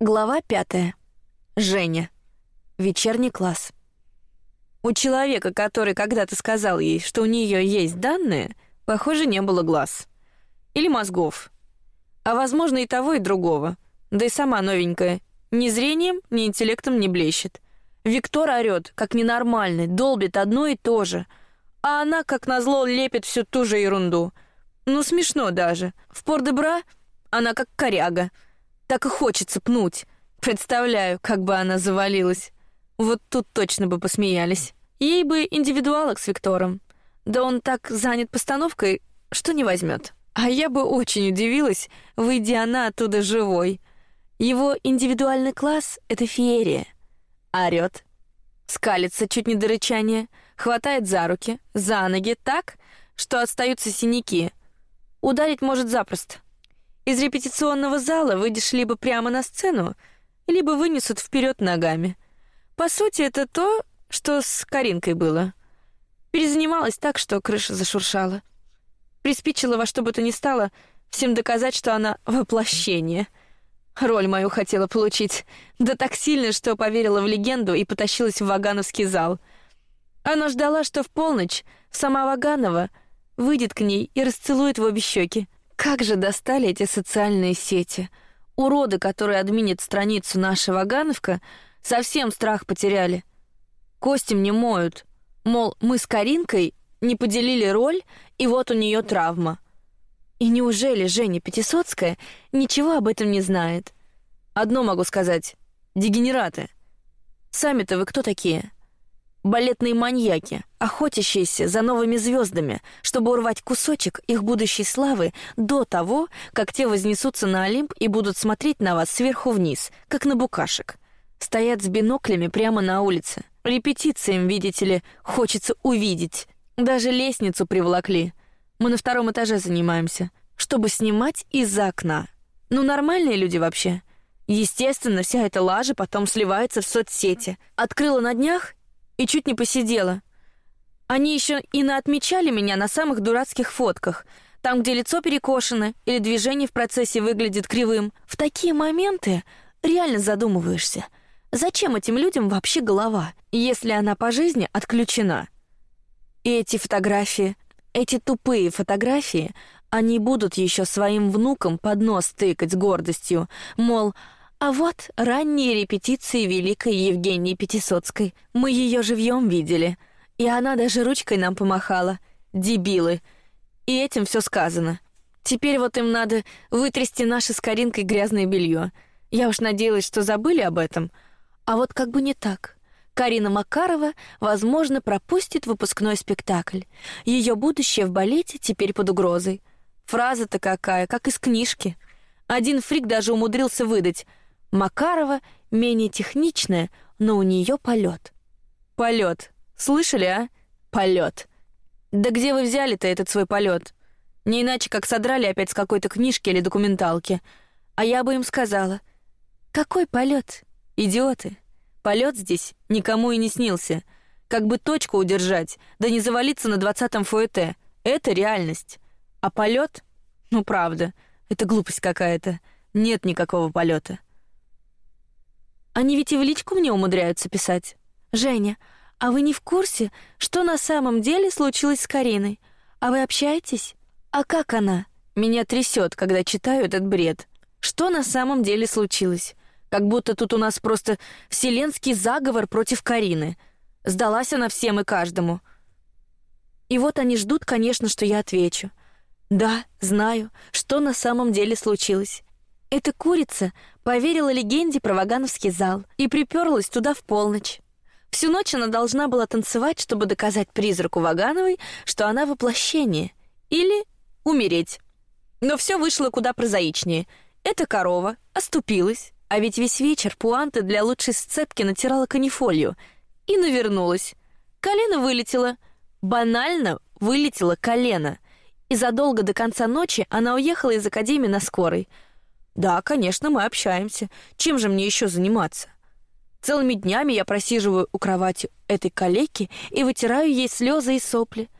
Глава пятая. Женя. Вечерний класс. У человека, который когда-то сказал ей, что у нее есть данные, похоже, не было глаз. Или мозгов. А возможно и того, и другого. Да и сама новенькая. Ни зрением, ни интеллектом не блещет. Виктор орёт, как ненормальный, долбит одно и то же. А она, как назло, лепит всю ту же ерунду. Ну, смешно даже. В Пор-де-Бра она как коряга — так и хочется пнуть. Представляю, как бы она завалилась. Вот тут точно бы посмеялись. Ей бы индивидуалок с Виктором. Да он так занят постановкой, что не возьмет. А я бы очень удивилась, выйдя она оттуда живой. Его индивидуальный класс — это феерия. Орёт, скалится чуть не до рычания, хватает за руки, за ноги так, что остаются синяки. Ударить может запросто. Из репетиционного зала выйдешь либо прямо на сцену, либо вынесут вперед ногами. По сути, это то, что с Каринкой было. Перезанималась так, что крыша зашуршала. Приспичила во что бы то ни стало всем доказать, что она воплощение. Роль мою хотела получить, да так сильно, что поверила в легенду и потащилась в Вагановский зал. Она ждала, что в полночь сама Ваганова выйдет к ней и расцелует в обе щеки. Как же достали эти социальные сети. Уроды, которые админят страницу наша Вагановка, совсем страх потеряли. Кости мне моют. Мол, мы с Каринкой не поделили роль, и вот у нее травма. И неужели Женя Пятисоцкая ничего об этом не знает? Одно могу сказать: дегенераты. Сами-то вы кто такие? балетные маньяки, охотящиеся за новыми звездами, чтобы урвать кусочек их будущей славы до того, как те вознесутся на Олимп и будут смотреть на вас сверху вниз, как на букашек. Стоят с биноклями прямо на улице. Репетициям, видите ли, хочется увидеть. Даже лестницу приволокли. Мы на втором этаже занимаемся, чтобы снимать из-за окна. Ну нормальные люди вообще. Естественно, вся эта лажа потом сливается в соцсети. Открыла на днях и чуть не посидела. Они еще и наотмечали меня на самых дурацких фотках, там, где лицо перекошено или движение в процессе выглядит кривым. В такие моменты реально задумываешься, зачем этим людям вообще голова, если она по жизни отключена. И эти фотографии, эти тупые фотографии, они будут еще своим внукам под нос тыкать с гордостью, мол, а вот ранние репетиции великой Евгении Пятисоцкой. Мы ее живьем видели, и она даже ручкой нам помахала. Дебилы. И этим все сказано. Теперь вот им надо вытрясти наше с Каринкой грязное белье. Я уж надеялась, что забыли об этом, а вот как бы не так. Карина Макарова, возможно, пропустит выпускной спектакль. Ее будущее в балете теперь под угрозой. Фраза-то какая, как из книжки. Один фрик даже умудрился выдать: Макарова менее техничная, но у нее полет. Полет. Слышали, а? Полет. Да где вы взяли-то этот свой полет? Не иначе, как содрали опять с какой-то книжки или документалки. А я бы им сказала: какой полет, идиоты? Полет здесь никому и не снился. Как бы точку удержать, да не завалиться на двадцатом фуэте. Это реальность. А полет? Ну правда, это глупость какая-то. Нет никакого полета. Они ведь и в личку мне умудряются писать. Женя, а вы не в курсе, что на самом деле случилось с Кариной? А вы общаетесь? А как она? Меня трясет, когда читаю этот бред. Что на самом деле случилось? Как будто тут у нас просто вселенский заговор против Карины. Сдалась она всем и каждому. И вот они ждут, конечно, что я отвечу. Да, знаю, что на самом деле случилось. Эта курица поверила легенде про Вагановский зал и приперлась туда в полночь. Всю ночь она должна была танцевать, чтобы доказать призраку Вагановой, что она воплощение, или умереть. Но все вышло куда прозаичнее. Эта корова оступилась, а ведь весь вечер пуанты для лучшей сцепки натирала канифолью и навернулась. Колено вылетело, банально вылетело колено, и задолго до конца ночи она уехала из академии на скорой — да, конечно, мы общаемся. Чем же мне еще заниматься? Целыми днями я просиживаю у кровати этой калеки и вытираю ей слезы и сопли.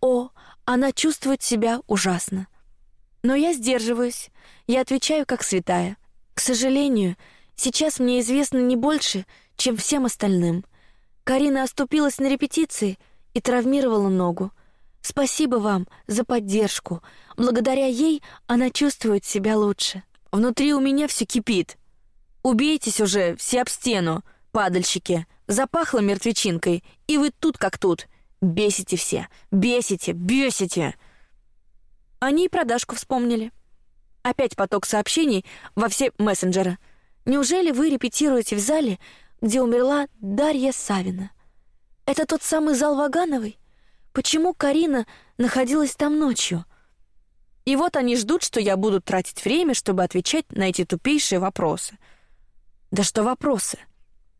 О, она чувствует себя ужасно. Но я сдерживаюсь. Я отвечаю как святая. К сожалению, Сейчас мне известно не больше, чем всем остальным. Карина оступилась на репетиции и травмировала ногу. Спасибо вам за поддержку. Благодаря ей она чувствует себя лучше. Внутри у меня все кипит. Убейтесь уже все об стену, падальщики. Запахло мертвечинкой, и вы тут как тут. Бесите все, бесите, бесите. Они и про Дашку вспомнили. Опять поток сообщений во все мессенджеры. Неужели вы репетируете в зале, где умерла Дарья Савина? Это тот самый зал Вагановой? Почему Карина находилась там ночью? И вот они ждут, что я буду тратить время, чтобы отвечать на эти тупейшие вопросы. Да что вопросы?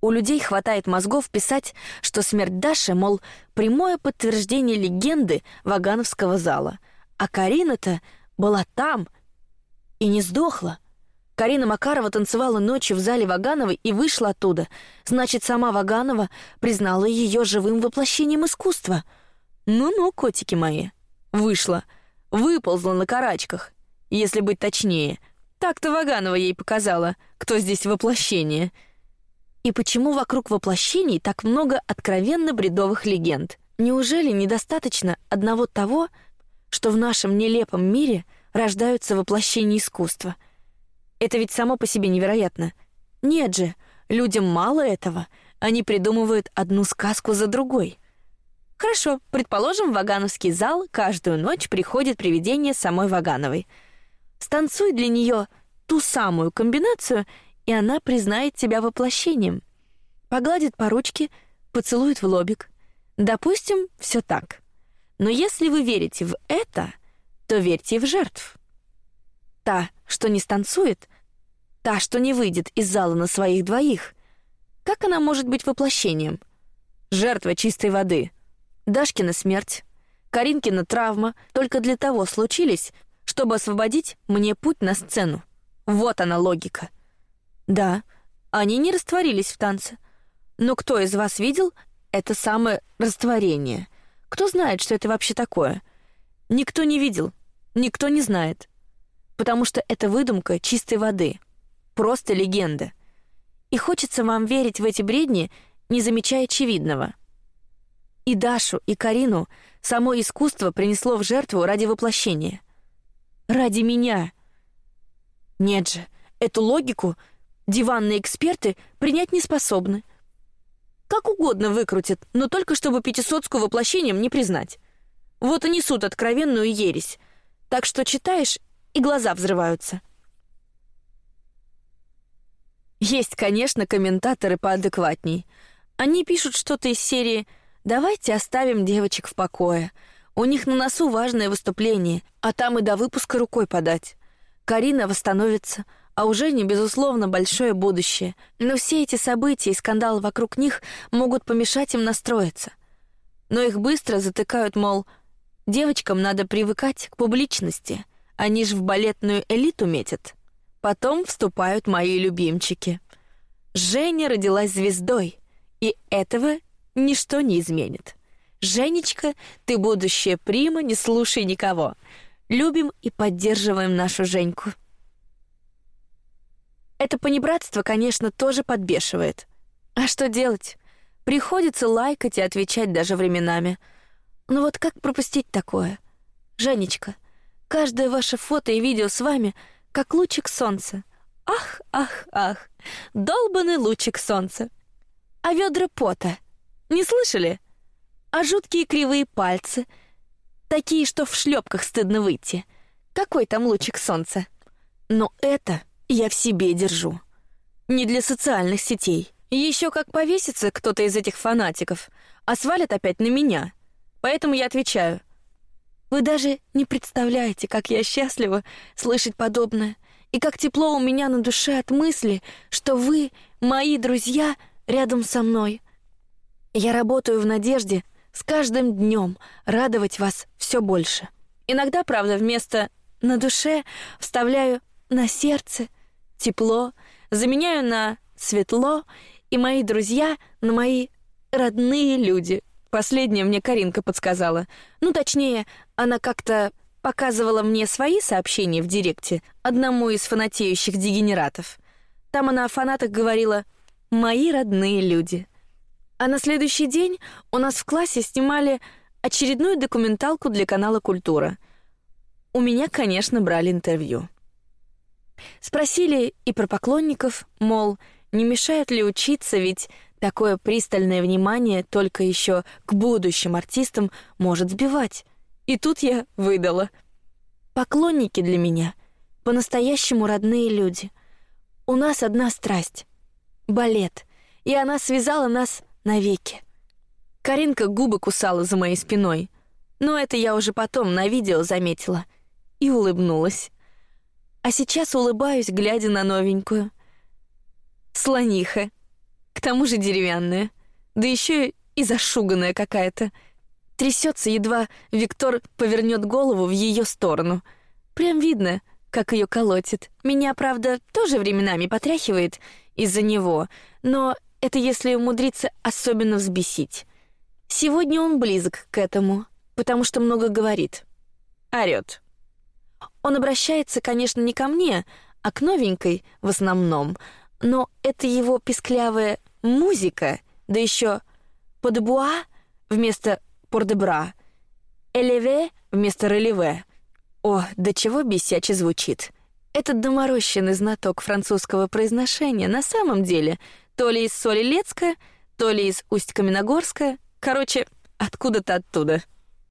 У людей хватает мозгов писать, что смерть Даши, мол, прямое подтверждение легенды Вагановского зала, а Карина-то была там и не сдохла. Карина Макарова танцевала ночью в зале Вагановой и вышла оттуда. Значит, сама Ваганова признала ее живым воплощением искусства. Ну-ну, котики мои, вышла, выползла на карачках, если быть точнее. Так-то Ваганова ей показала, кто здесь воплощение. И почему вокруг воплощений так много откровенно бредовых легенд? Неужели недостаточно одного того, что в нашем нелепом мире рождаются воплощения искусства? Это ведь само по себе невероятно. Нет же, людям мало этого. Они придумывают одну сказку за другой. Хорошо, предположим, в Вагановский зал каждую ночь приходит привидение самой Вагановой. Станцуй для нее ту самую комбинацию, и она признает тебя воплощением. Погладит по ручке, поцелует в лобик. Допустим, все так. Но если вы верите в это, то верьте в жертв. Та, что не станцует, та, что не выйдет из зала на своих двоих, как она может быть воплощением? Жертва чистой воды. Дашкина смерть, Каринкина травма только для того случились, чтобы освободить мне путь на сцену. Вот она логика. Да, они не растворились в танце. Но кто из вас видел это самое растворение? Кто знает, что это вообще такое? Никто не видел, никто не знает, потому что это выдумка чистой воды, просто легенда. И хочется вам верить в эти бредни, не замечая очевидного. И Дашу, и Карину само искусство принесло в жертву ради воплощения, ради меня. Нет же, эту логику диванные эксперты принять не способны. Как угодно выкрутят, но только чтобы Пятисотскую воплощением не признать. Вот и несут откровенную ересь. Так что читаешь, и глаза взрываются. Есть, конечно, комментаторы поадекватней. Они пишут что-то из серии «Давайте оставим девочек в покое». У них на носу важное выступление, а там и до выпуска рукой подать. Карина восстановится, а у Жени, безусловно, большое будущее. Но все эти события и скандалы вокруг них могут помешать им настроиться. Но их быстро затыкают, мол, девочкам надо привыкать к публичности. Они ж в балетную элиту метят. Потом вступают мои любимчики. Женя родилась звездой, и этого ничто не изменит. Женечка, ты будущая прима, не слушай никого. Любим и поддерживаем нашу Женьку. Это понебратство, конечно, тоже подбешивает. А что делать? Приходится лайкать и отвечать даже временами. Но вот как пропустить такое? Женечка, каждое ваше фото и видео с вами как лучик солнца. Ах, ах, ах, долбанный лучик солнца. А ведра пота. Не слышали? А жуткие кривые пальцы, такие, что в шлепках стыдно выйти. Какой там лучик солнца? Но это я в себе держу. Не для социальных сетей. Еще как повесится кто-то из этих фанатиков, а свалит опять на меня. Поэтому я отвечаю. Вы даже не представляете, как я счастлива слышать подобное, и как тепло у меня на душе от мысли, что вы, мои друзья, рядом со мной. Я работаю в надежде с каждым днем радовать вас все больше. Иногда, правда, вместо на душе вставляю на сердце тепло, заменяю на светло, и мои друзья на мои родные люди. Последнее мне Каринка подсказала. Ну, точнее, она как-то показывала мне свои сообщения в директе одному из фанатеющих дегенератов. Там она о фанатах говорила «мои родные люди». А на следующий день у нас в классе снимали очередную документалку для канала «Культура». У меня, конечно, брали интервью. Спросили и про поклонников, мол, не мешает ли учиться, ведь такое пристальное внимание только еще к будущим артистам может сбивать. И тут я выдала. Поклонники для меня по-настоящему родные люди. У нас одна страсть — балет, и она связала нас навеки. Каринка губы кусала за моей спиной, но это я уже потом на видео заметила и улыбнулась. А сейчас улыбаюсь, глядя на новенькую. Слониха, к тому же деревянная, да еще и зашуганная какая-то. Трясется едва Виктор повернет голову в ее сторону. Прям видно, как ее колотит. Меня, правда, тоже временами потряхивает из-за него, но это если умудриться особенно взбесить. Сегодня он близок к этому, потому что много говорит. Орет. Он обращается, конечно, не ко мне, а к новенькой в основном, но это его писклявая музыка, да еще подбуа вместо пордебра, элеве вместо релеве. О, до чего бесяче звучит. Этот доморощенный знаток французского произношения на самом деле то ли из Солилецка, то ли из Усть-Каменогорска, короче, откуда-то оттуда.